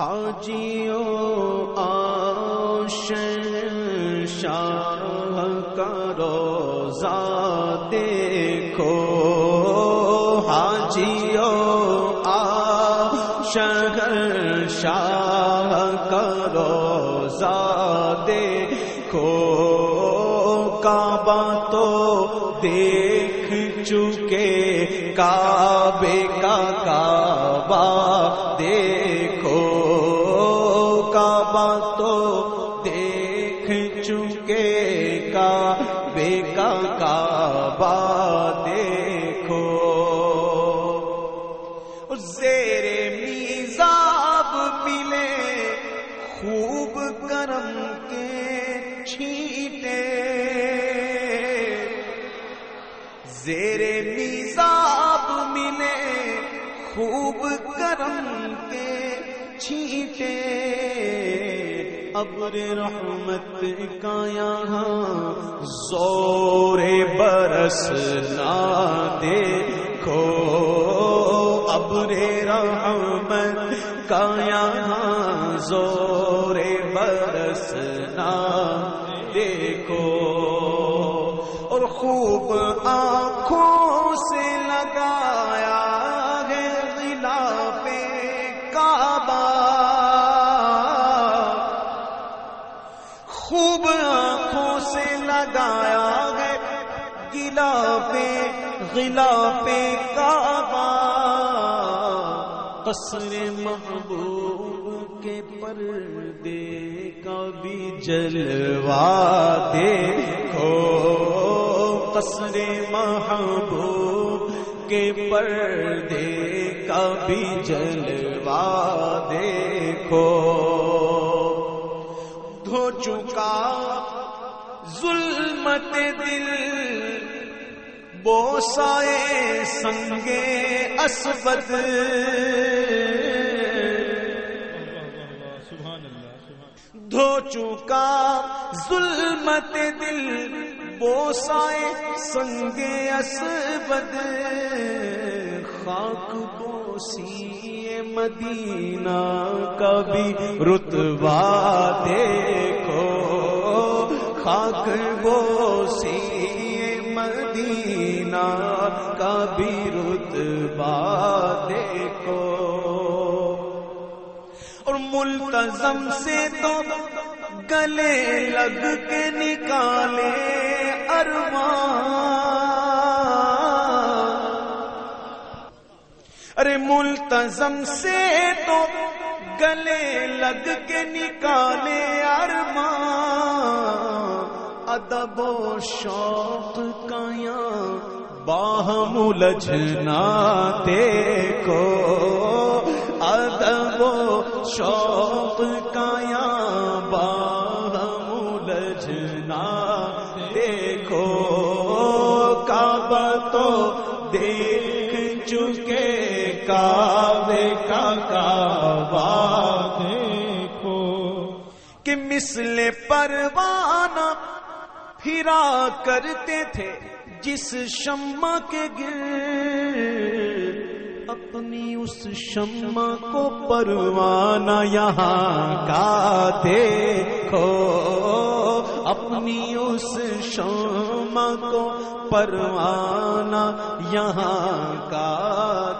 حاجیوں آشن شاہ روزہ دیکھو۔ حاجیوں آ شہر شاہ روزہ دیکھو۔ کعبہ تو دیکھ چکے، کعبے کا کعبہ دیکھو کا کعبہ دیکھو۔ زیر میزاب ملے، خوب کرم کے چھیٹے زیر میزاب ملے، خوب کرم کے چھیٹے ابر رحمت کا یہاں زور برس نہ دیکھو، ابر رحمت کا یہاں زور برس نہ دیکھو۔ اور خوب آنکھوں سے غلا پہ کعبہ، قصر محبوب کے پردے کا بھی جلوا دیکھو۔ قصر محبوب کے پردے کا بھی جلوا دیکھو۔ دھو چکا ظلمت دل بوسائے سنگے اسبد سبحان دھو چکا ظلمت دل، بوسائے سنگے اسبد خاک بوسی مدینہ کا بھی رتبہ دیکھو۔ خاک بوسی مدینہ کا بھی رتبہ دیکھو۔ اور ملتظم سے تو گلے لگ کے نکالے ارمان۔ ارے ملتظم سے تو گلے لگ کے نکالے ارمان۔ ادب و شوق کا یہاں باہم الجھنا دیکھو۔ ادب و شوق کا یہاں باہم الجھنا دیکھو۔ کعبہ تو دیکھ چکے۔ کعبے کا کعبہ دیکھو۔ کہ مثل پروانہ پھرا کرتے تھے جس شمع کے گر اپنی اس شمع کو پروانہ یہاں کا دیکھو، اپنی اس شمع کو پروانہ یہاں کا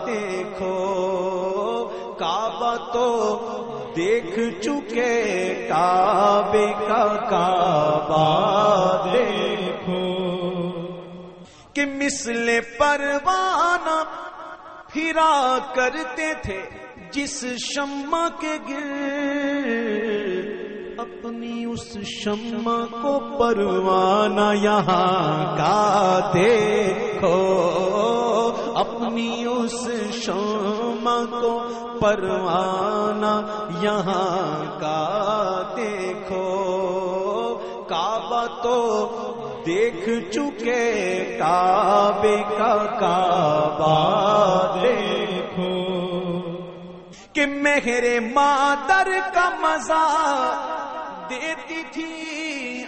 دیکھو، کعبہ تو دیکھ چکے کعبے کا کعبہ دیکھو کہ مثل پروانہ پھرا کرتے تھے جس شمع کے گر اپنی اس شمع کو پروانہ یہاں کا دیکھو اپنی اس شمع کو پروانہ یہاں کا دیکھو۔ کعبہ تو دیکھ چکے کعبے کا کعبہ دیکھو۔ کہ مہر مادر کا مزہ دیتی تھی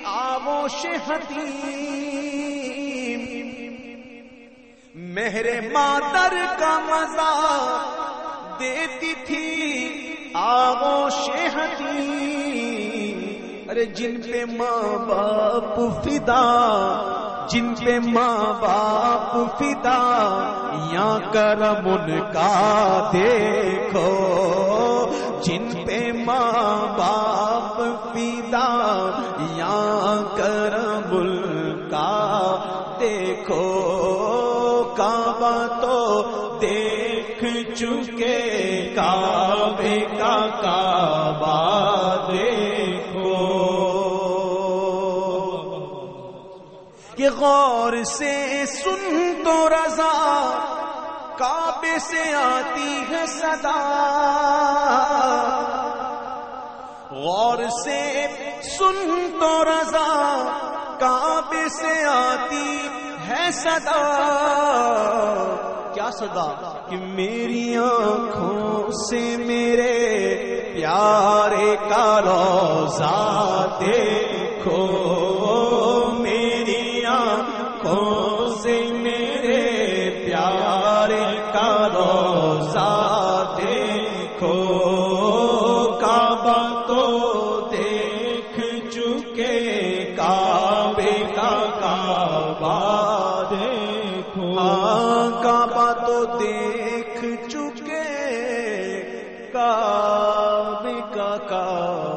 آووش حتیم میرے مادر کا مزہ دیتی تھی آغوش ہتی ارے جن پہ ماں باپ فدا، جن پہ ماں باپ فدا یا کرم ان کا دے۔ چکے کعبے کا کعبہ دیکھو۔ کہ غور سے سن تو رضا، کعبے سے آتی ہے صدا۔ غور سے سن تو رضا، کعبے سے آتی ہے صدا۔ کیا صدا کہ میری آنکھوں سے میرے پیارے کا روزہ دیکھو کعبے کا کعبہ